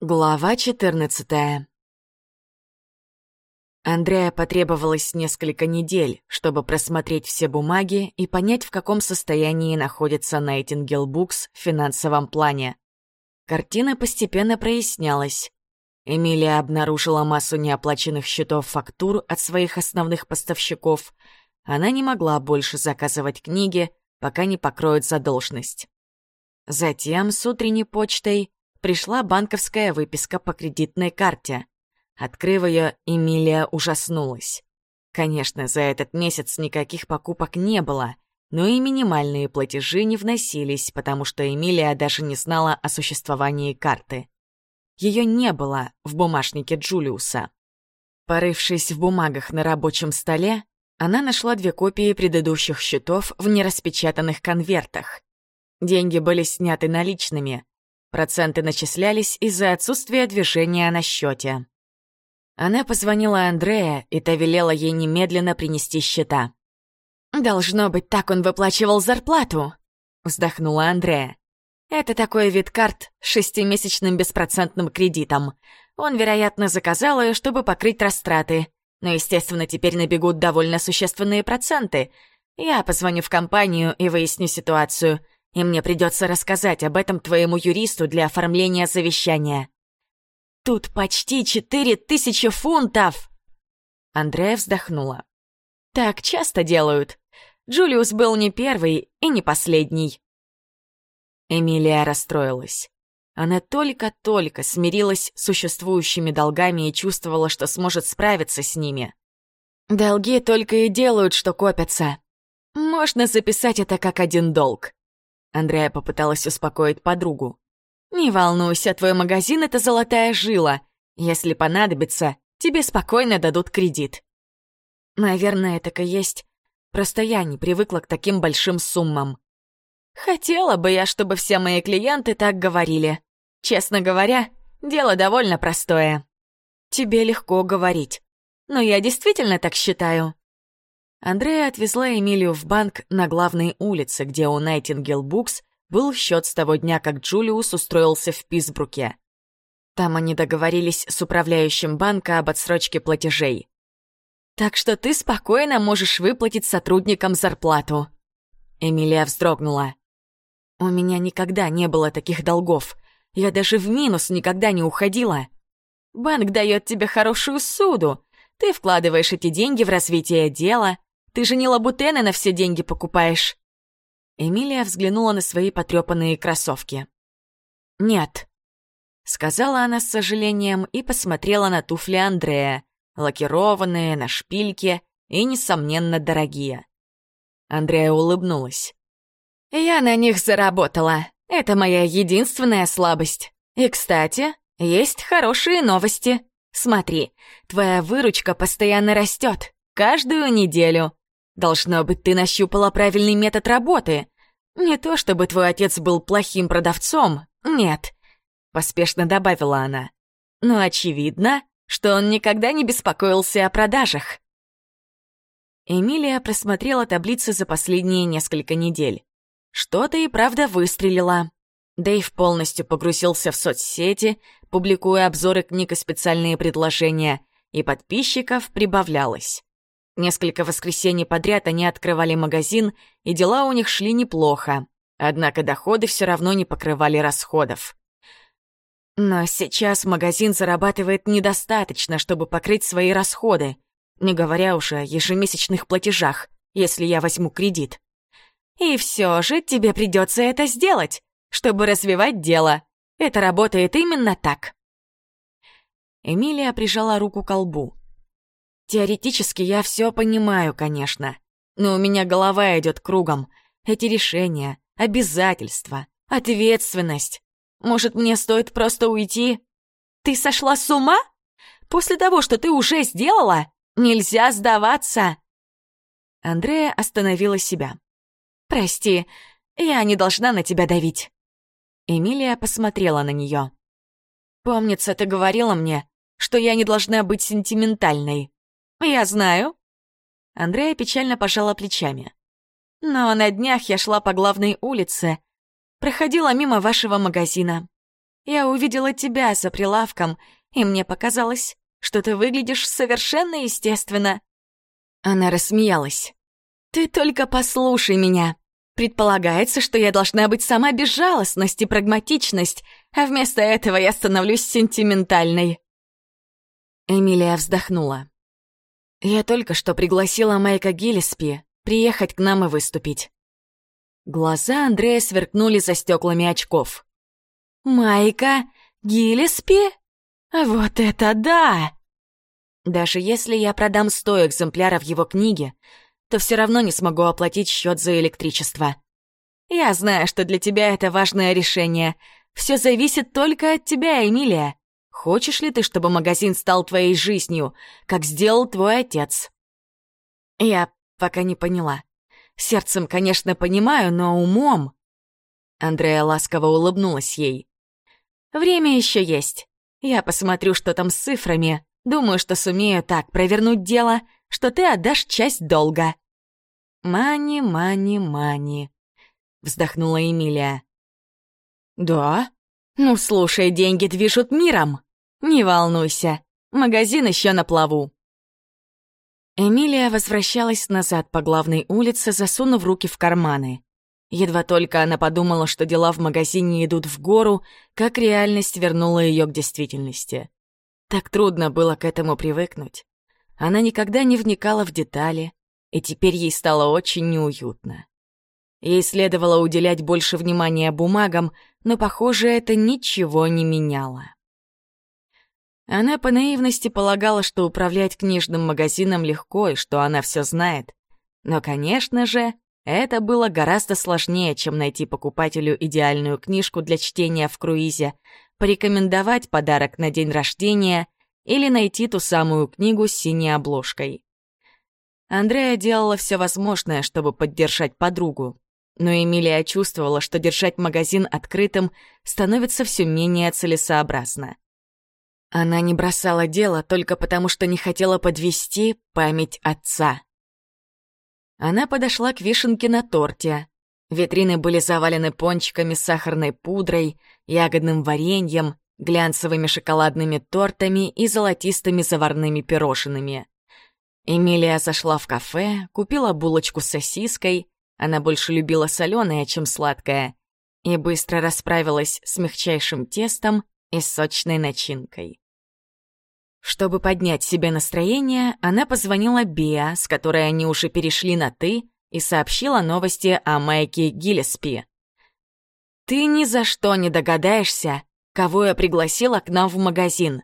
Глава 14 Андрея потребовалось несколько недель, чтобы просмотреть все бумаги и понять, в каком состоянии находится Найтингел Букс в финансовом плане. Картина постепенно прояснялась. Эмилия обнаружила массу неоплаченных счетов фактур от своих основных поставщиков. Она не могла больше заказывать книги, пока не покроет задолженность. Затем с утренней почтой пришла банковская выписка по кредитной карте. Открыв ее, Эмилия ужаснулась. Конечно, за этот месяц никаких покупок не было, но и минимальные платежи не вносились, потому что Эмилия даже не знала о существовании карты. Ее не было в бумажнике Джулиуса. Порывшись в бумагах на рабочем столе, она нашла две копии предыдущих счетов в нераспечатанных конвертах. Деньги были сняты наличными, Проценты начислялись из-за отсутствия движения на счете. Она позвонила Андрея, и та велела ей немедленно принести счета. «Должно быть, так он выплачивал зарплату», — вздохнула Андрея. «Это такой вид карт с шестимесячным беспроцентным кредитом. Он, вероятно, заказал ее, чтобы покрыть растраты. Но, естественно, теперь набегут довольно существенные проценты. Я позвоню в компанию и выясню ситуацию и мне придется рассказать об этом твоему юристу для оформления завещания. Тут почти четыре тысячи фунтов!» Андрея вздохнула. «Так часто делают. Джулиус был не первый и не последний». Эмилия расстроилась. Она только-только смирилась с существующими долгами и чувствовала, что сможет справиться с ними. «Долги только и делают, что копятся. Можно записать это как один долг. Андрея попыталась успокоить подругу. «Не волнуйся, твой магазин — это золотая жила. Если понадобится, тебе спокойно дадут кредит». «Наверное, так и есть. Просто я не привыкла к таким большим суммам». «Хотела бы я, чтобы все мои клиенты так говорили. Честно говоря, дело довольно простое». «Тебе легко говорить. Но я действительно так считаю. Андрея отвезла Эмилию в банк на главной улице, где у Найтингел Букс был счет с того дня, как Джулиус устроился в Писбруке. Там они договорились с управляющим банка об отсрочке платежей. «Так что ты спокойно можешь выплатить сотрудникам зарплату». Эмилия вздрогнула. «У меня никогда не было таких долгов. Я даже в минус никогда не уходила. Банк дает тебе хорошую суду. Ты вкладываешь эти деньги в развитие дела, ты же не лабутены на все деньги покупаешь!» Эмилия взглянула на свои потрепанные кроссовки. «Нет», — сказала она с сожалением и посмотрела на туфли Андрея, лакированные, на шпильке и, несомненно, дорогие. Андрея улыбнулась. «Я на них заработала. Это моя единственная слабость. И, кстати, есть хорошие новости. Смотри, твоя выручка постоянно растет, каждую неделю. Должно быть, ты нащупала правильный метод работы. Не то чтобы твой отец был плохим продавцом, нет, поспешно добавила она. Но очевидно, что он никогда не беспокоился о продажах. Эмилия просмотрела таблицы за последние несколько недель. Что-то и правда выстрелило. Дэйв полностью погрузился в соцсети, публикуя обзоры книг и специальные предложения, и подписчиков прибавлялось. Несколько воскресений подряд они открывали магазин, и дела у них шли неплохо. Однако доходы все равно не покрывали расходов. Но сейчас магазин зарабатывает недостаточно, чтобы покрыть свои расходы, не говоря уже о ежемесячных платежах, если я возьму кредит. И все же тебе придется это сделать, чтобы развивать дело. Это работает именно так. Эмилия прижала руку к колбу. Теоретически я все понимаю, конечно. Но у меня голова идет кругом. Эти решения, обязательства, ответственность. Может, мне стоит просто уйти? Ты сошла с ума? После того, что ты уже сделала, нельзя сдаваться. Андрея остановила себя. «Прости, я не должна на тебя давить». Эмилия посмотрела на нее. «Помнится, ты говорила мне, что я не должна быть сентиментальной. «Я знаю». Андрея печально пожала плечами. «Но на днях я шла по главной улице, проходила мимо вашего магазина. Я увидела тебя за прилавком, и мне показалось, что ты выглядишь совершенно естественно». Она рассмеялась. «Ты только послушай меня. Предполагается, что я должна быть сама безжалостность и прагматичность, а вместо этого я становлюсь сентиментальной». Эмилия вздохнула. «Я только что пригласила Майка Гиллиспи приехать к нам и выступить». Глаза Андрея сверкнули за стеклами очков. «Майка Гиллиспи? Вот это да!» Даже если я продам сто экземпляров его книги, то все равно не смогу оплатить счет за электричество. Я знаю, что для тебя это важное решение. Все зависит только от тебя, Эмилия. Хочешь ли ты, чтобы магазин стал твоей жизнью, как сделал твой отец? Я пока не поняла. Сердцем, конечно, понимаю, но умом... Андрея ласково улыбнулась ей. «Время еще есть. Я посмотрю, что там с цифрами. Думаю, что сумею так провернуть дело, что ты отдашь часть долга». «Мани, мани, мани», — вздохнула Эмилия. «Да? Ну, слушай, деньги движут миром. Не волнуйся, магазин еще на плаву». Эмилия возвращалась назад по главной улице, засунув руки в карманы. Едва только она подумала, что дела в магазине идут в гору, как реальность вернула ее к действительности. Так трудно было к этому привыкнуть. Она никогда не вникала в детали, и теперь ей стало очень неуютно. Ей следовало уделять больше внимания бумагам, но, похоже, это ничего не меняло. Она по наивности полагала, что управлять книжным магазином легко и что она все знает. Но, конечно же, это было гораздо сложнее, чем найти покупателю идеальную книжку для чтения в круизе, порекомендовать подарок на день рождения или найти ту самую книгу с синей обложкой. Андрея делала все возможное, чтобы поддержать подругу, но Эмилия чувствовала, что держать магазин открытым становится все менее целесообразно. Она не бросала дело только потому, что не хотела подвести память отца. Она подошла к вишенке на торте, Витрины были завалены пончиками с сахарной пудрой, ягодным вареньем, глянцевыми шоколадными тортами и золотистыми заварными пирожными. Эмилия зашла в кафе, купила булочку с сосиской, она больше любила соленое, чем сладкое, и быстро расправилась с мягчайшим тестом и сочной начинкой. Чтобы поднять себе настроение, она позвонила Биа, с которой они уже перешли на «ты», и сообщила новости о Майке Гиллеспи. «Ты ни за что не догадаешься, кого я пригласила к нам в магазин».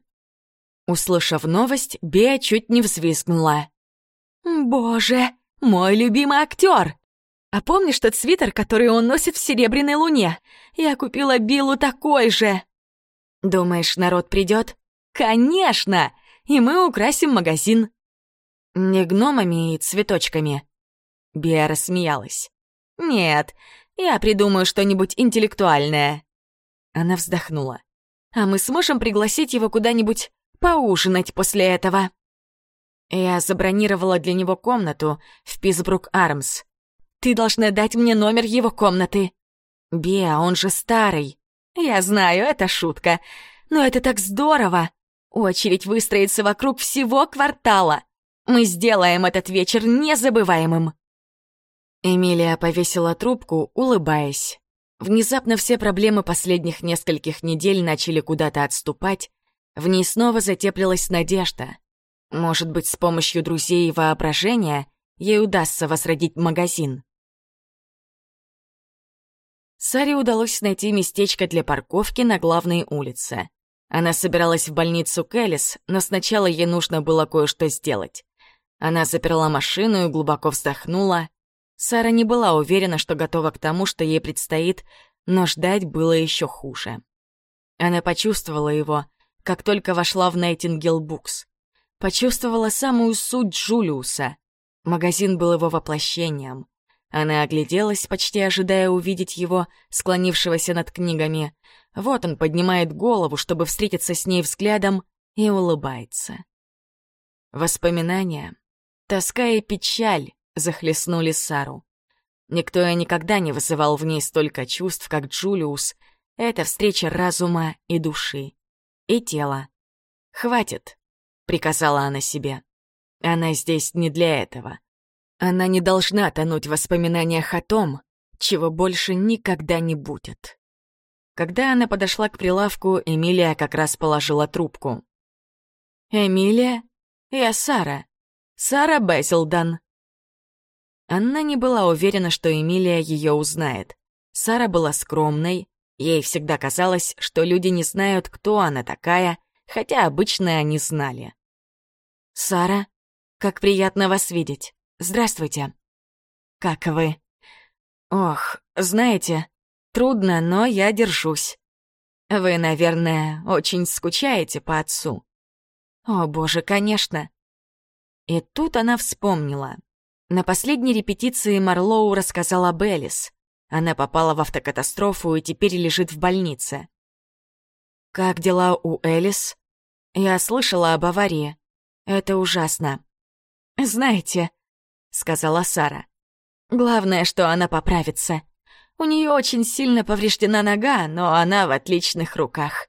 Услышав новость, Беа чуть не взвизгнула. «Боже, мой любимый актер! А помнишь тот свитер, который он носит в «Серебряной луне»? Я купила Биллу такой же!» «Думаешь, народ придет?» «Конечно! И мы украсим магазин!» «Не гномами и цветочками», Биа рассмеялась. «Нет, я придумаю что-нибудь интеллектуальное». Она вздохнула. «А мы сможем пригласить его куда-нибудь поужинать после этого?» Я забронировала для него комнату в Писбрук Армс. «Ты должна дать мне номер его комнаты». «Биа, он же старый». «Я знаю, это шутка. Но это так здорово. Очередь выстроится вокруг всего квартала. Мы сделаем этот вечер незабываемым». Эмилия повесила трубку, улыбаясь. Внезапно все проблемы последних нескольких недель начали куда-то отступать. В ней снова затеплилась надежда. Может быть, с помощью друзей и воображения ей удастся возродить магазин. Саре удалось найти местечко для парковки на главной улице. Она собиралась в больницу Кэллис, но сначала ей нужно было кое-что сделать. Она заперла машину и глубоко вздохнула. Сара не была уверена, что готова к тому, что ей предстоит, но ждать было еще хуже. Она почувствовала его, как только вошла в Найтингел Букс. Почувствовала самую суть Джулиуса. Магазин был его воплощением. Она огляделась, почти ожидая увидеть его, склонившегося над книгами. Вот он поднимает голову, чтобы встретиться с ней взглядом, и улыбается. Воспоминания, тоска и печаль захлестнули Сару. Никто и никогда не вызывал в ней столько чувств, как Джулиус, Это встреча разума и души. И тела. «Хватит», — приказала она себе. «Она здесь не для этого. Она не должна тонуть в воспоминаниях о том, чего больше никогда не будет». Когда она подошла к прилавку, Эмилия как раз положила трубку. «Эмилия? Я Сара. Сара Бэсилдан». Анна не была уверена, что Эмилия ее узнает. Сара была скромной, ей всегда казалось, что люди не знают, кто она такая, хотя обычно они знали. «Сара, как приятно вас видеть. Здравствуйте». «Как вы?» «Ох, знаете, трудно, но я держусь. Вы, наверное, очень скучаете по отцу». «О, боже, конечно». И тут она вспомнила. На последней репетиции Марлоу рассказала об Элис. Она попала в автокатастрофу и теперь лежит в больнице. «Как дела у Элис?» «Я слышала об аварии. Это ужасно». «Знаете», — сказала Сара, — «главное, что она поправится. У нее очень сильно повреждена нога, но она в отличных руках.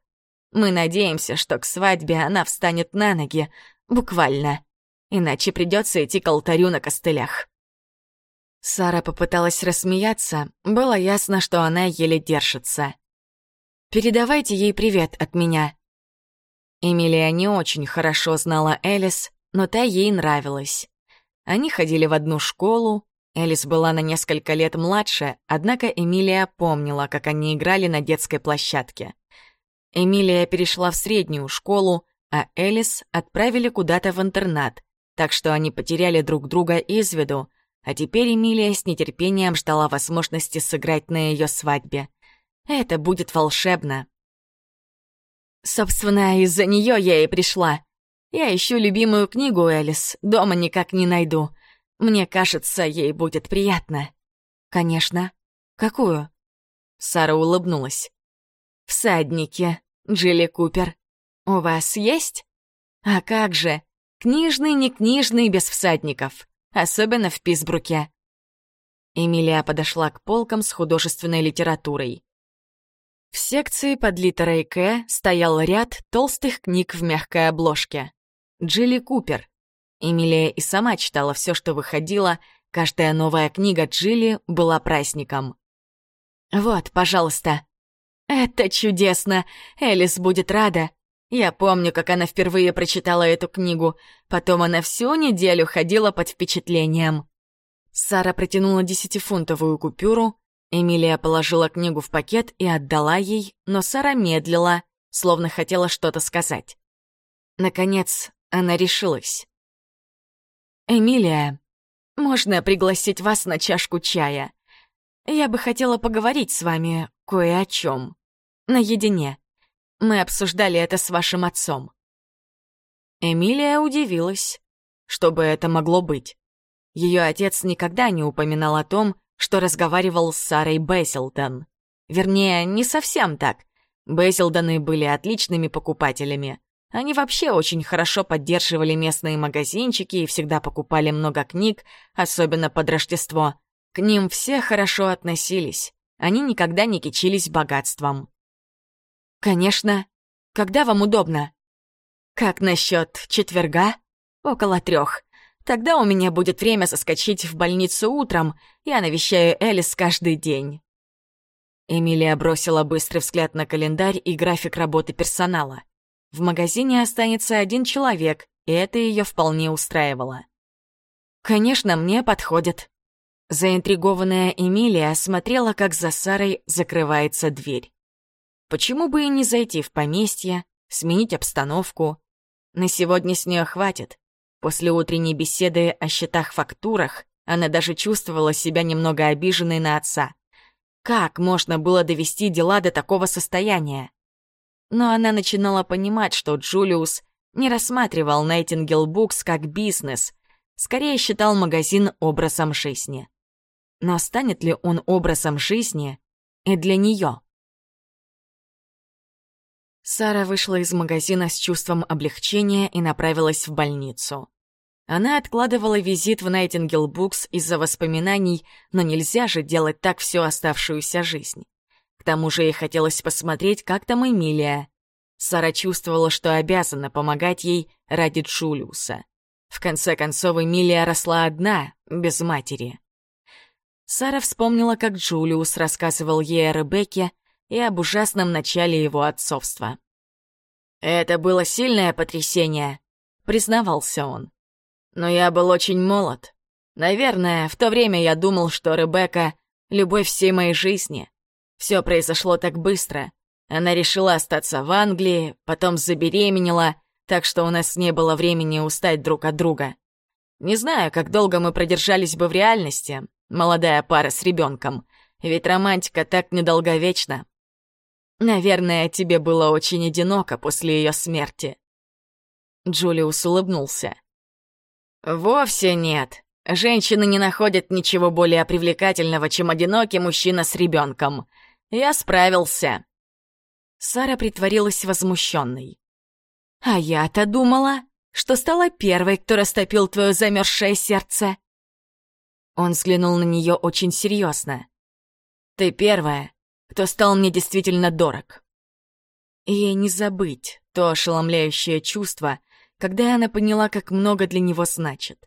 Мы надеемся, что к свадьбе она встанет на ноги, буквально. Иначе придется идти к алтарю на костылях. Сара попыталась рассмеяться, было ясно, что она еле держится. «Передавайте ей привет от меня». Эмилия не очень хорошо знала Элис, но та ей нравилась. Они ходили в одну школу, Элис была на несколько лет младше, однако Эмилия помнила, как они играли на детской площадке. Эмилия перешла в среднюю школу, а Элис отправили куда-то в интернат, так что они потеряли друг друга из виду, а теперь Эмилия с нетерпением ждала возможности сыграть на ее свадьбе. Это будет волшебно. Собственно, из-за нее я и пришла. Я ищу любимую книгу Элис, дома никак не найду. Мне кажется, ей будет приятно. Конечно. Какую? Сара улыбнулась. «Всадники», Джилли Купер. «У вас есть?» «А как же! Книжный, не книжный, без всадников. Особенно в Писбруке». Эмилия подошла к полкам с художественной литературой. В секции под литерой «К» стоял ряд толстых книг в мягкой обложке. Джилли Купер. Эмилия и сама читала все, что выходило, каждая новая книга Джилли была праздником. «Вот, пожалуйста», «Это чудесно! Элис будет рада. Я помню, как она впервые прочитала эту книгу. Потом она всю неделю ходила под впечатлением». Сара протянула десятифунтовую купюру. Эмилия положила книгу в пакет и отдала ей, но Сара медлила, словно хотела что-то сказать. Наконец, она решилась. «Эмилия, можно пригласить вас на чашку чая? Я бы хотела поговорить с вами кое о чем. Наедине. Мы обсуждали это с вашим отцом». Эмилия удивилась. Что бы это могло быть? Ее отец никогда не упоминал о том, что разговаривал с Сарой Бессилтон. Вернее, не совсем так. Бессилдоны были отличными покупателями. Они вообще очень хорошо поддерживали местные магазинчики и всегда покупали много книг, особенно под Рождество. К ним все хорошо относились. Они никогда не кичились богатством. «Конечно. Когда вам удобно?» «Как насчет четверга? Около трех. Тогда у меня будет время соскочить в больницу утром. Я навещаю Элис каждый день». Эмилия бросила быстрый взгляд на календарь и график работы персонала. В магазине останется один человек, и это ее вполне устраивало. «Конечно, мне подходит», Заинтригованная Эмилия смотрела, как за Сарой закрывается дверь. Почему бы и не зайти в поместье, сменить обстановку? На сегодня с нее хватит. После утренней беседы о счетах-фактурах она даже чувствовала себя немного обиженной на отца. Как можно было довести дела до такого состояния? Но она начинала понимать, что Джулиус не рассматривал Найтингел Букс как бизнес, скорее считал магазин образом жизни но станет ли он образом жизни и для нее? Сара вышла из магазина с чувством облегчения и направилась в больницу. Она откладывала визит в Найтингел Букс из-за воспоминаний, но нельзя же делать так всю оставшуюся жизнь. Тому же ей хотелось посмотреть, как там Эмилия. Сара чувствовала, что обязана помогать ей ради Джулиуса. В конце концов, Эмилия росла одна, без матери. Сара вспомнила, как Джулиус рассказывал ей о Ребекке и об ужасном начале его отцовства. «Это было сильное потрясение», — признавался он. «Но я был очень молод. Наверное, в то время я думал, что Ребекка — любовь всей моей жизни. Все произошло так быстро. Она решила остаться в Англии, потом забеременела, так что у нас не было времени устать друг от друга. Не знаю, как долго мы продержались бы в реальности, молодая пара с ребенком, ведь романтика так недолговечна. Наверное, тебе было очень одиноко после ее смерти. Джулиус улыбнулся. Вовсе нет. Женщины не находят ничего более привлекательного, чем одинокий мужчина с ребенком. Я справился. Сара притворилась возмущенной. А я-то думала, что стала первой, кто растопил твое замерзшее сердце. Он взглянул на нее очень серьезно. Ты первая, кто стал мне действительно дорог. Ей не забыть то ошеломляющее чувство, когда она поняла, как много для него значит.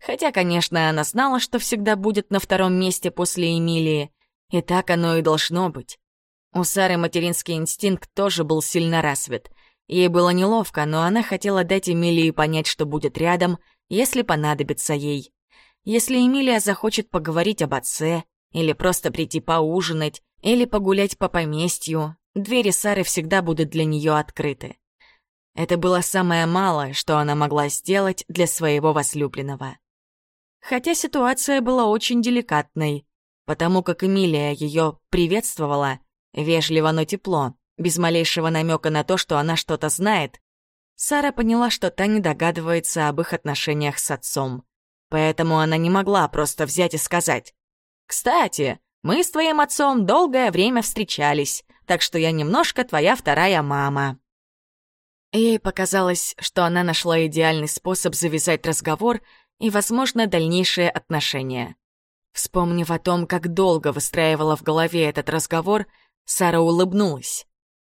Хотя, конечно, она знала, что всегда будет на втором месте после Эмилии, и так оно и должно быть. У Сары материнский инстинкт тоже был сильно развит. Ей было неловко, но она хотела дать Эмилии понять, что будет рядом, если понадобится ей. Если Эмилия захочет поговорить об отце, или просто прийти поужинать, или погулять по поместью, двери Сары всегда будут для нее открыты. Это было самое малое, что она могла сделать для своего возлюбленного. Хотя ситуация была очень деликатной, потому как Эмилия ее приветствовала, вежливо, но тепло, без малейшего намека на то, что она что-то знает, Сара поняла, что та не догадывается об их отношениях с отцом. Поэтому она не могла просто взять и сказать «Кстати, мы с твоим отцом долгое время встречались, так что я немножко твоя вторая мама». Ей показалось, что она нашла идеальный способ завязать разговор и, возможно, дальнейшие отношения. Вспомнив о том, как долго выстраивала в голове этот разговор, Сара улыбнулась.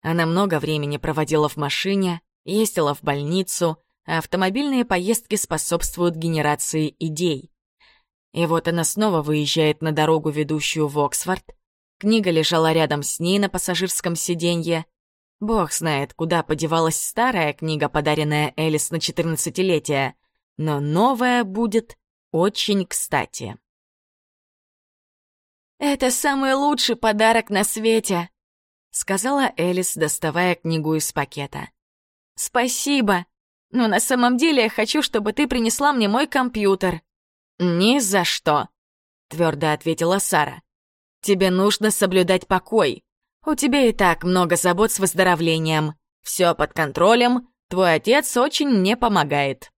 Она много времени проводила в машине, ездила в больницу, а автомобильные поездки способствуют генерации идей. И вот она снова выезжает на дорогу, ведущую в Оксфорд. Книга лежала рядом с ней на пассажирском сиденье, Бог знает, куда подевалась старая книга, подаренная Элис на четырнадцатилетие, но новая будет очень кстати. «Это самый лучший подарок на свете», — сказала Элис, доставая книгу из пакета. «Спасибо, но на самом деле я хочу, чтобы ты принесла мне мой компьютер». «Ни за что», — твердо ответила Сара. «Тебе нужно соблюдать покой. У тебя и так много забот с выздоровлением. Все под контролем, твой отец очень мне помогает».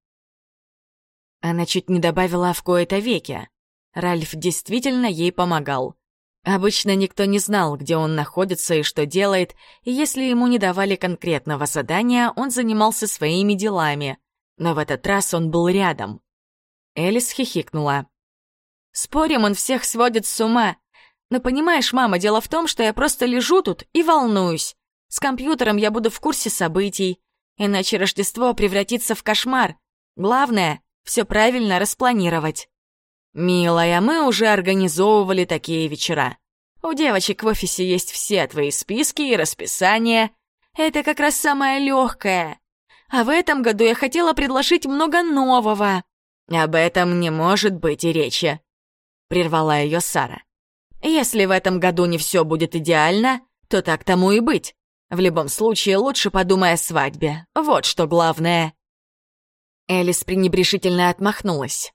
Она чуть не добавила в кои-то веки. Ральф действительно ей помогал. Обычно никто не знал, где он находится и что делает, и если ему не давали конкретного задания, он занимался своими делами. Но в этот раз он был рядом. Элис хихикнула. «Спорим, он всех сводит с ума. Но понимаешь, мама, дело в том, что я просто лежу тут и волнуюсь. С компьютером я буду в курсе событий, иначе Рождество превратится в кошмар. Главное — все правильно распланировать. Милая, мы уже организовывали такие вечера. У девочек в офисе есть все твои списки и расписания. Это как раз самое легкое. А в этом году я хотела предложить много нового. Об этом не может быть и речи. Прервала ее Сара. Если в этом году не все будет идеально, то так тому и быть. В любом случае, лучше подумай о свадьбе. Вот что главное. Элис пренебрежительно отмахнулась.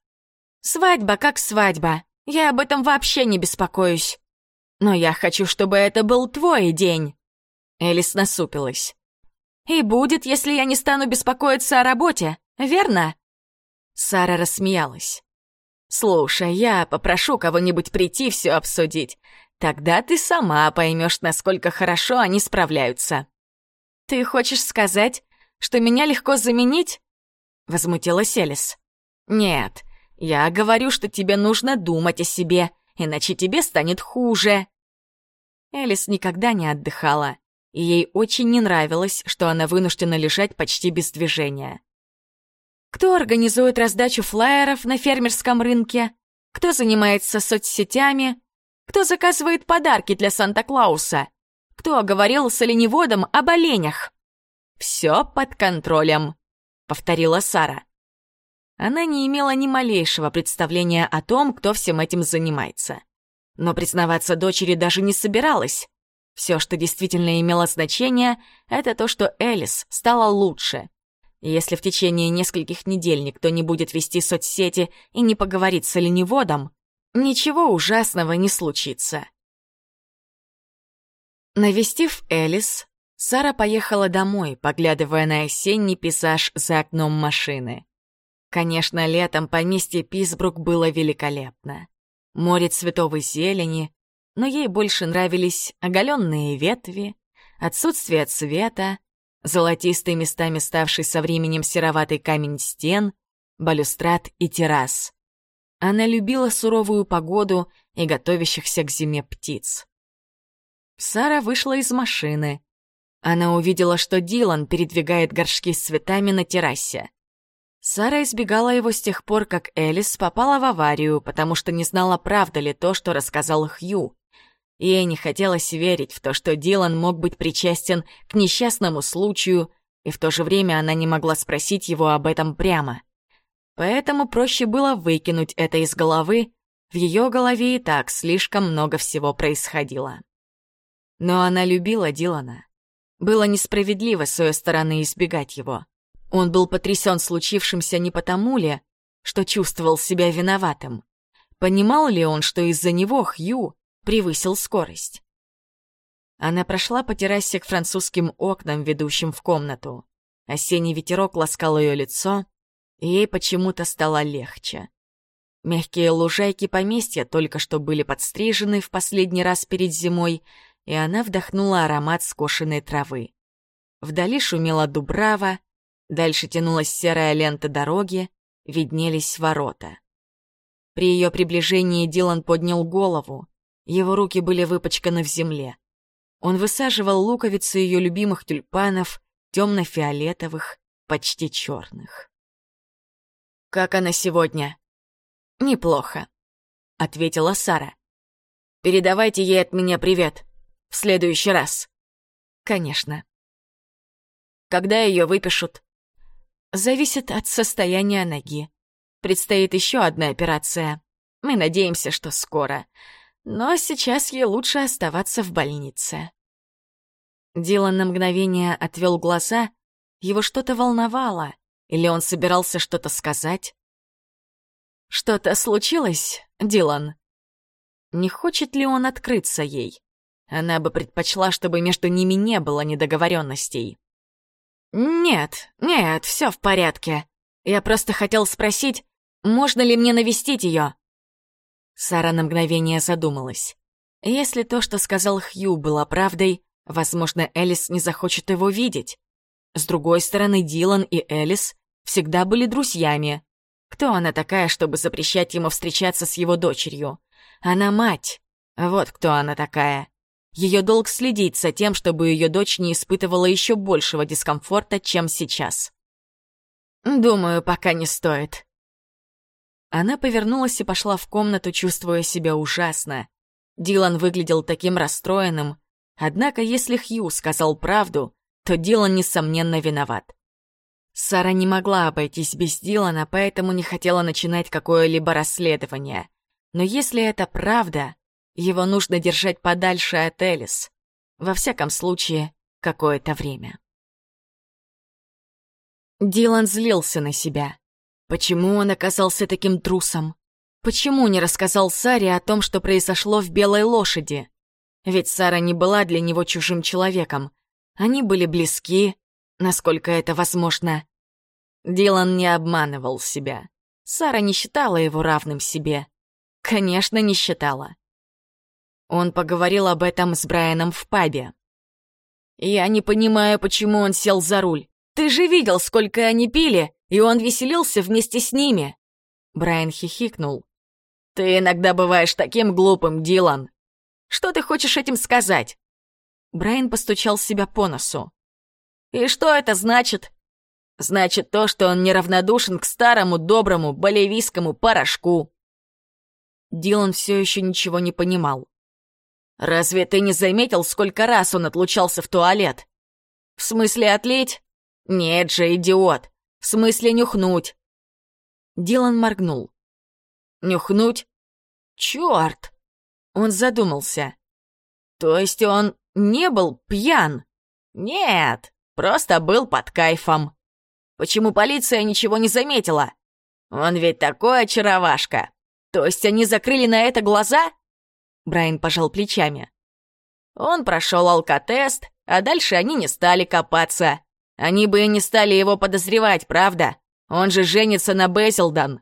«Свадьба как свадьба. Я об этом вообще не беспокоюсь. Но я хочу, чтобы это был твой день». Элис насупилась. «И будет, если я не стану беспокоиться о работе, верно?» Сара рассмеялась. «Слушай, я попрошу кого-нибудь прийти все обсудить. Тогда ты сама поймешь, насколько хорошо они справляются». «Ты хочешь сказать, что меня легко заменить?» Возмутилась Элис. «Нет, я говорю, что тебе нужно думать о себе, иначе тебе станет хуже». Элис никогда не отдыхала, и ей очень не нравилось, что она вынуждена лежать почти без движения. Кто организует раздачу флаеров на фермерском рынке? Кто занимается соцсетями? Кто заказывает подарки для Санта-Клауса? Кто говорил с оленеводом об оленях? «Все под контролем», — повторила Сара. Она не имела ни малейшего представления о том, кто всем этим занимается. Но признаваться дочери даже не собиралась. Все, что действительно имело значение, это то, что Элис стала лучше. Если в течение нескольких недель никто не будет вести соцсети и не поговорит с оленеводом, ничего ужасного не случится. Навестив Элис, Сара поехала домой, поглядывая на осенний пейзаж за окном машины. Конечно, летом поместье Писбрук было великолепно. Море цветовой зелени, но ей больше нравились оголенные ветви, отсутствие цвета, золотистый местами ставший со временем сероватый камень стен, балюстрат и террас. Она любила суровую погоду и готовящихся к зиме птиц. Сара вышла из машины. Она увидела, что Дилан передвигает горшки с цветами на террасе. Сара избегала его с тех пор, как Элис попала в аварию, потому что не знала, правда ли то, что рассказал Хью. Ей не хотелось верить в то, что Дилан мог быть причастен к несчастному случаю, и в то же время она не могла спросить его об этом прямо. Поэтому проще было выкинуть это из головы, в ее голове и так слишком много всего происходило. Но она любила Дилана. Было несправедливо с ее стороны избегать его. Он был потрясен случившимся не потому ли, что чувствовал себя виноватым. Понимал ли он, что из-за него Хью превысил скорость? Она прошла по террасе к французским окнам, ведущим в комнату. Осенний ветерок ласкал ее лицо, и ей почему-то стало легче. Мягкие лужайки поместья только что были подстрижены в последний раз перед зимой, и она вдохнула аромат скошенной травы. Вдали шумела дубрава, Дальше тянулась серая лента дороги, виднелись ворота. При ее приближении Дилан поднял голову. Его руки были выпачканы в земле. Он высаживал луковицы ее любимых тюльпанов, темно-фиолетовых, почти черных. «Как она сегодня?» «Неплохо», — ответила Сара. «Передавайте ей от меня привет. В следующий раз». «Конечно». «Когда ее выпишут?» Зависит от состояния ноги. Предстоит еще одна операция. Мы надеемся, что скоро. Но сейчас ей лучше оставаться в больнице. Дилан на мгновение отвел глаза. Его что-то волновало. Или он собирался что-то сказать? «Что-то случилось, Дилан?» Не хочет ли он открыться ей? Она бы предпочла, чтобы между ними не было недоговоренностей. «Нет, нет, все в порядке. Я просто хотел спросить, можно ли мне навестить ее?» Сара на мгновение задумалась. Если то, что сказал Хью, было правдой, возможно, Элис не захочет его видеть. С другой стороны, Дилан и Элис всегда были друзьями. Кто она такая, чтобы запрещать ему встречаться с его дочерью? Она мать. Вот кто она такая. Ее долг следить за тем, чтобы ее дочь не испытывала еще большего дискомфорта, чем сейчас. «Думаю, пока не стоит». Она повернулась и пошла в комнату, чувствуя себя ужасно. Дилан выглядел таким расстроенным. Однако, если Хью сказал правду, то Дилан, несомненно, виноват. Сара не могла обойтись без Дилана, поэтому не хотела начинать какое-либо расследование. Но если это правда, его нужно держать подальше от Элис. Во всяком случае, какое-то время. Дилан злился на себя. Почему он оказался таким трусом? Почему не рассказал Саре о том, что произошло в Белой Лошади? Ведь Сара не была для него чужим человеком. Они были близки, насколько это возможно. Дилан не обманывал себя. Сара не считала его равным себе. Конечно, не считала. Он поговорил об этом с Брайаном в пабе. «Я не понимаю, почему он сел за руль. Ты же видел, сколько они пили, и он веселился вместе с ними!» Брайан хихикнул. «Ты иногда бываешь таким глупым, Дилан!» Что ты хочешь этим сказать?» Брайан постучал себя по носу. «И что это значит?» «Значит то, что он неравнодушен к старому доброму боливийскому порошку». Дилан все еще ничего не понимал. «Разве ты не заметил, сколько раз он отлучался в туалет?» «В смысле отлить?» «Нет же, идиот! В смысле нюхнуть!» Дилан моргнул. «Нюхнуть? Чёрт!» Он задумался. «То есть он не был пьян?» «Нет, просто был под кайфом. Почему полиция ничего не заметила? Он ведь такой очаровашка. То есть они закрыли на это глаза?» Брайан пожал плечами. Он прошел алкотест, а дальше они не стали копаться. Они бы и не стали его подозревать, правда? Он же женится на Бэзилдан.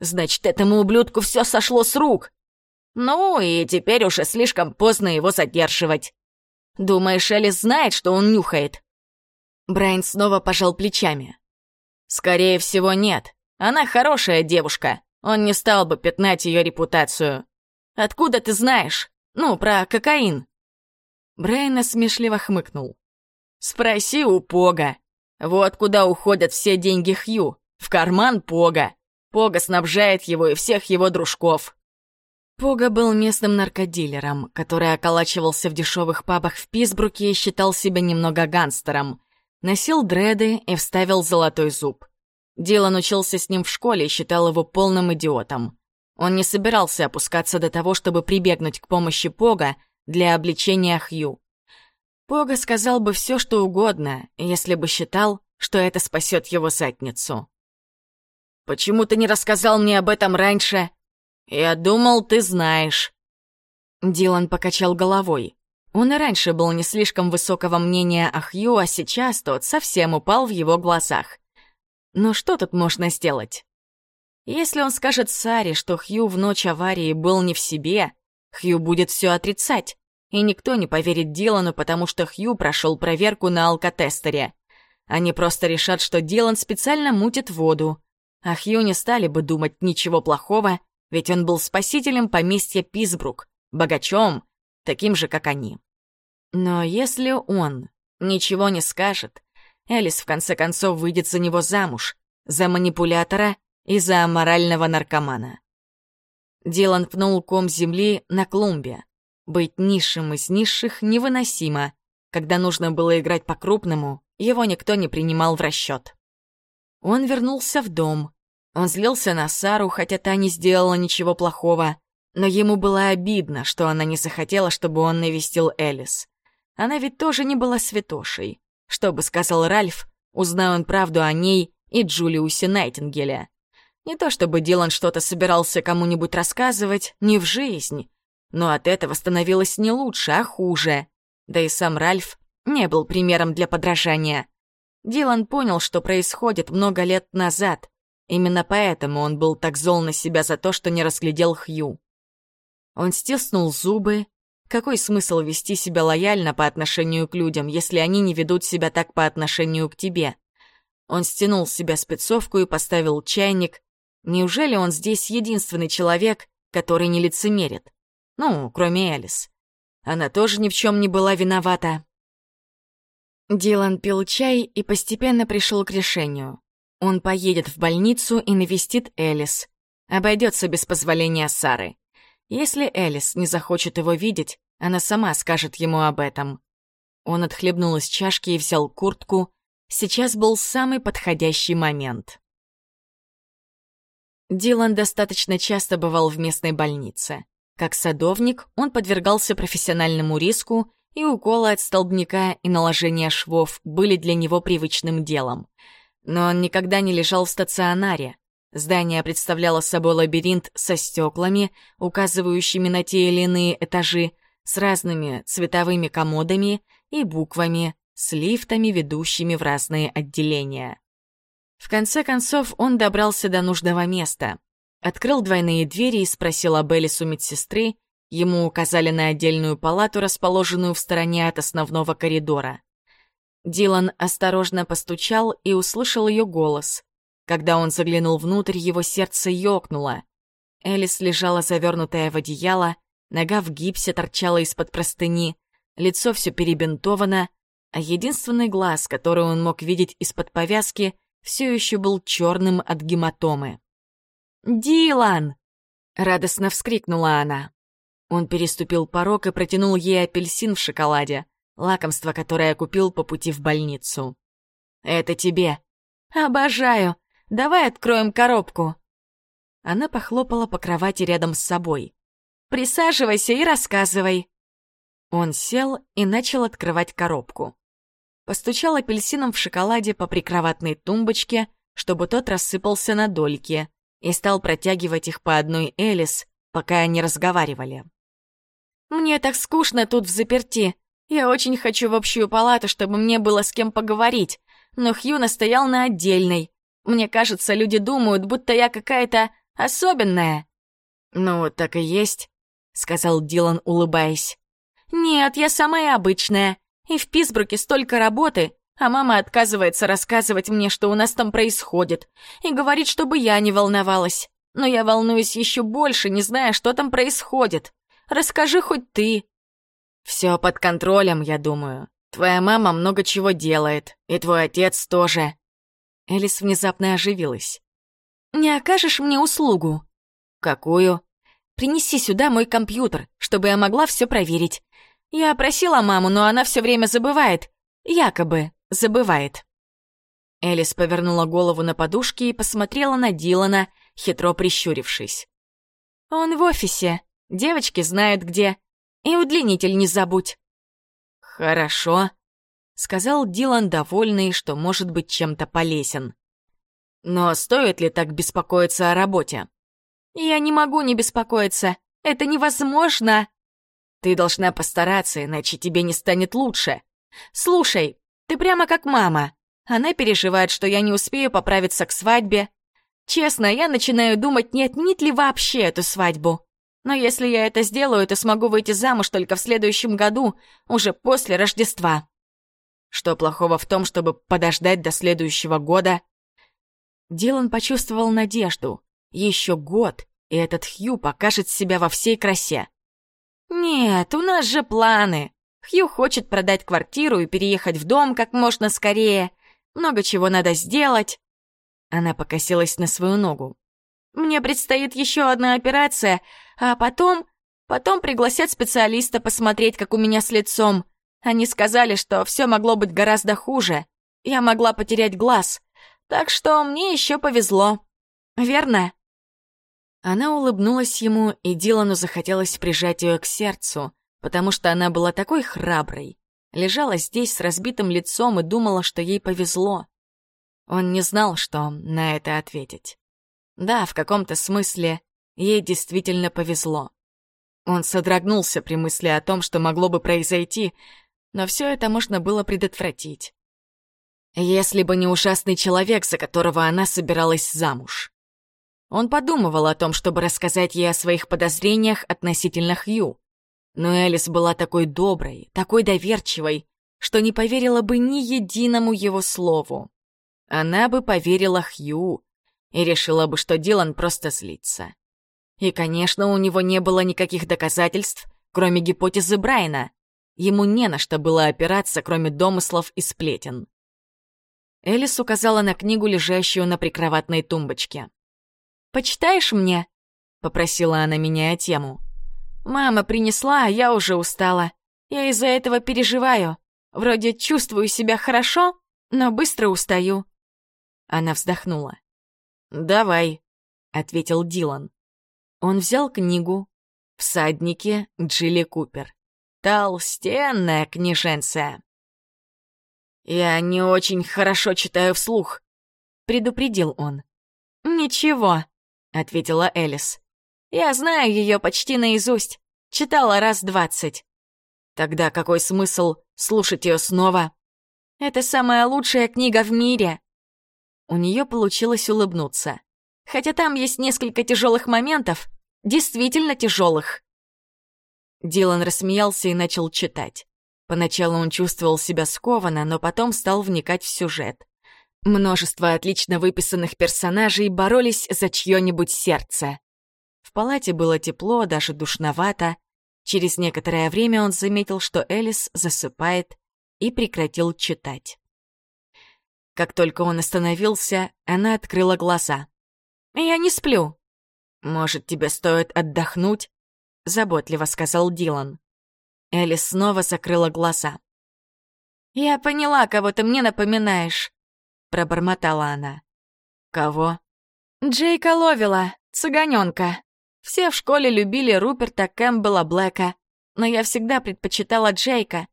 Значит, этому ублюдку все сошло с рук. Ну, и теперь уже слишком поздно его задерживать. Думаешь, Элис знает, что он нюхает?» Брайан снова пожал плечами. «Скорее всего, нет. Она хорошая девушка. Он не стал бы пятнать ее репутацию. Откуда ты знаешь? Ну, про кокаин?» Брайан смешливо хмыкнул. «Спроси у Пога. Вот куда уходят все деньги Хью. В карман Пога. Пога снабжает его и всех его дружков. Пога был местным наркодилером, который околачивался в дешевых пабах в Писбруке и считал себя немного гангстером. Носил дреды и вставил золотой зуб. Дилан учился с ним в школе и считал его полным идиотом. Он не собирался опускаться до того, чтобы прибегнуть к помощи Пога для обличения Хью. Пога сказал бы все, что угодно, если бы считал, что это спасет его задницу. «Почему ты не рассказал мне об этом раньше?» «Я думал, ты знаешь». Дилан покачал головой. Он и раньше был не слишком высокого мнения о Хью, а сейчас тот совсем упал в его глазах. Но что тут можно сделать? Если он скажет Саре, что Хью в ночь аварии был не в себе, Хью будет все отрицать, и никто не поверит Дилану, потому что Хью прошел проверку на алкотестере. Они просто решат, что Дилан специально мутит воду, а Хью не стали бы думать ничего плохого ведь он был спасителем поместья Писбрук, богачом, таким же, как они. Но если он ничего не скажет, Элис в конце концов выйдет за него замуж, за манипулятора и за аморального наркомана. Дилан пнул ком земли на клумбе. Быть низшим из низших невыносимо. Когда нужно было играть по-крупному, его никто не принимал в расчет. Он вернулся в дом, он злился на Сару, хотя та не сделала ничего плохого, но ему было обидно, что она не захотела, чтобы он навестил Элис. Она ведь тоже не была святошей. Что бы сказал Ральф, узная он правду о ней и Джулиусе Найтингеле. Не то чтобы Дилан что-то собирался кому-нибудь рассказывать, не в жизнь, но от этого становилось не лучше, а хуже. Да и сам Ральф не был примером для подражания. Дилан понял, что происходит много лет назад, Именно поэтому он был так зол на себя за то, что не разглядел Хью. Он стиснул зубы. Какой смысл вести себя лояльно по отношению к людям, если они не ведут себя так по отношению к тебе? Он стянул с себя спецовку и поставил чайник. Неужели он здесь единственный человек, который не лицемерит? Ну, кроме Элис. Она тоже ни в чем не была виновата. Дилан пил чай и постепенно пришел к решению. Он поедет в больницу и навестит Элис. Обойдется без позволения Сары. Если Элис не захочет его видеть, она сама скажет ему об этом. Он отхлебнул из чашки и взял куртку. Сейчас был самый подходящий момент. Дилан достаточно часто бывал в местной больнице. Как садовник, он подвергался профессиональному риску, и уколы от столбняка и наложение швов были для него привычным делом — но он никогда не лежал в стационаре. Здание представляло собой лабиринт со стеклами, указывающими на те или иные этажи, с разными цветовыми комодами и буквами, с лифтами, ведущими в разные отделения. В конце концов он добрался до нужного места, открыл двойные двери и спросил об Элис у медсестры, ему указали на отдельную палату, расположенную в стороне от основного коридора. Дилан осторожно постучал и услышал ее голос. Когда он заглянул внутрь, его сердце ёкнуло. Элис лежала завернутая в одеяло, Нога в гипсе торчала из-под простыни, лицо все перебинтовано, а единственный глаз, который он мог видеть из-под повязки, все еще был черным от гематомы. «Дилан!» — радостно вскрикнула она. Он переступил порог и протянул ей апельсин в шоколаде, лакомство, которое купил по пути в больницу. «Это тебе». «Обожаю! Давай откроем коробку!» Она похлопала по кровати рядом с собой. «Присаживайся и рассказывай!» Он сел и начал открывать коробку. Постучал апельсином в шоколаде по прикроватной тумбочке, чтобы тот рассыпался на дольки, и стал протягивать их по одной Элис, пока они разговаривали. «Мне так скучно тут в заперти. Я очень хочу в общую палату, чтобы мне было с кем поговорить, но Хью настоял на отдельной. Мне кажется, люди думают, будто я какая-то особенная». «Ну, так и есть», — сказал Дилан, улыбаясь. «Нет, я самая обычная. И в Писбруке столько работы, а мама отказывается рассказывать мне, что у нас там происходит, и говорит, чтобы я не волновалась. Но я волнуюсь еще больше, не зная, что там происходит. Расскажи хоть ты. Все под контролем, я думаю. Твоя мама много чего делает, и твой отец тоже. Элис внезапно оживилась. Не окажешь мне услугу? Какую? Принеси сюда мой компьютер, чтобы я могла все проверить. Я просила маму, но она все время забывает. Якобы забывает. Элис повернула голову на подушке и посмотрела на Дилана, хитро прищурившись. «Он в офисе. Девочки знают где. И удлинитель не забудь». «Хорошо», — сказал Дилан, довольный, что может быть чем-то полезен. «Но стоит ли так беспокоиться о работе?» «Я не могу не беспокоиться. Это невозможно!» Ты должна постараться, иначе тебе не станет лучше. Слушай, ты прямо как мама. Она переживает, что я не успею поправиться к свадьбе. Честно, я начинаю думать, не отменить ли вообще эту свадьбу. Но если я это сделаю, то смогу выйти замуж только в следующем году, уже после Рождества. Что плохого в том, чтобы подождать до следующего года? Дилан почувствовал надежду. Еще год, и этот Хью покажет себя во всей красе. «Нет, у нас же планы. Хью хочет продать квартиру и переехать в дом как можно скорее. Много чего надо сделать». Она покосилась на свою ногу. «Мне предстоит еще одна операция, а потом... Потом пригласят специалиста посмотреть, как у меня с лицом. Они сказали, что все могло быть гораздо хуже. Я могла потерять глаз. Так что мне еще повезло. Верно?» Она улыбнулась ему, и Дилану захотелось прижать ее к сердцу, потому что она была такой храброй. Лежала здесь с разбитым лицом и думала, что ей повезло. Он не знал, что на это ответить. Да, в каком-то смысле ей действительно повезло. Он содрогнулся при мысли о том, что могло бы произойти, но все это можно было предотвратить. Если бы не ужасный человек, за которого она собиралась замуж. Он подумывал о том, чтобы рассказать ей о своих подозрениях относительно Хью. Но Элис была такой доброй, такой доверчивой, что не поверила бы ни единому его слову. Она бы поверила Хью и решила бы, что Дилан просто злится. И, конечно, у него не было никаких доказательств, кроме гипотезы Брайна. Ему не на что было опираться, кроме домыслов и сплетен. Элис указала на книгу, лежащую на прикроватной тумбочке. «Почитаешь мне?» — попросила она, меняя тему. «Мама принесла, а я уже устала. Я из-за этого переживаю. Вроде чувствую себя хорошо, но быстро устаю». Она вздохнула. «Давай», — ответил Дилан. Он взял книгу «Всадники Джилли Купер». Толстенная книженция. «Я не очень хорошо читаю вслух», — предупредил он. «Ничего», ответила Элис. «Я знаю ее почти наизусть. Читала раз двадцать». «Тогда какой смысл слушать ее снова?» «Это самая лучшая книга в мире!» У нее получилось улыбнуться. Хотя там есть несколько тяжелых моментов, действительно тяжелых. Дилан рассмеялся и начал читать. Поначалу он чувствовал себя скованно, но потом стал вникать в сюжет. Множество отлично выписанных персонажей боролись за чье-нибудь сердце. В палате было тепло, даже душновато, Через некоторое время он заметил, что Элис засыпает, и прекратил читать. Как только он остановился, она открыла глаза. «Я не сплю». «Может, тебе стоит отдохнуть?» — заботливо сказал Дилан. Элис снова закрыла глаза. «Я поняла, кого ты мне напоминаешь», — пробормотала она. «Кого?» «Джейка Ловила, цыганёнка. Все в школе любили Руперта Кэмпбелла Блэка, но я всегда предпочитала Джейка.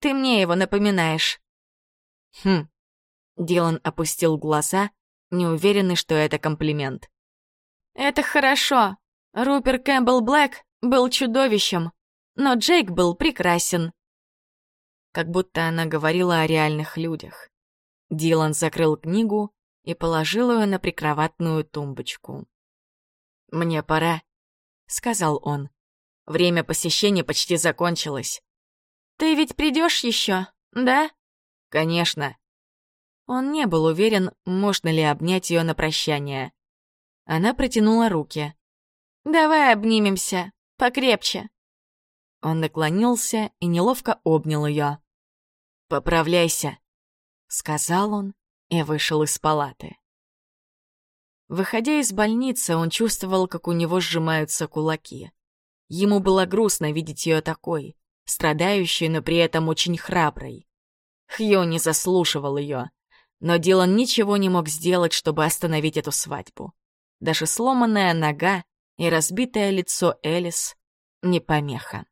Ты мне его напоминаешь». «Хм». Дилан опустил глаза, неуверенный, что это комплимент. «Это хорошо. Рупер Кэмпбелл Блэк был чудовищем, но Джейк был прекрасен». Как будто она говорила о реальных людях. Дилан закрыл книгу и положил ее на прикроватную тумбочку. «Мне пора», — сказал он. «Время посещения почти закончилось. «Ты ведь придешь еще, да?» «Конечно». Он не был уверен, можно ли обнять ее на прощание. Она протянула руки. «Давай обнимемся, покрепче». Он наклонился и неловко обнял ее. «Поправляйся», — сказал он и вышел из палаты. Выходя из больницы, он чувствовал, как у него сжимаются кулаки. Ему было грустно видеть ее такой страдающей, но при этом очень храброй. Хью не заслушивал ее, но Дилан ничего не мог сделать, чтобы остановить эту свадьбу. Даже сломанная нога и разбитое лицо Элис — не помеха.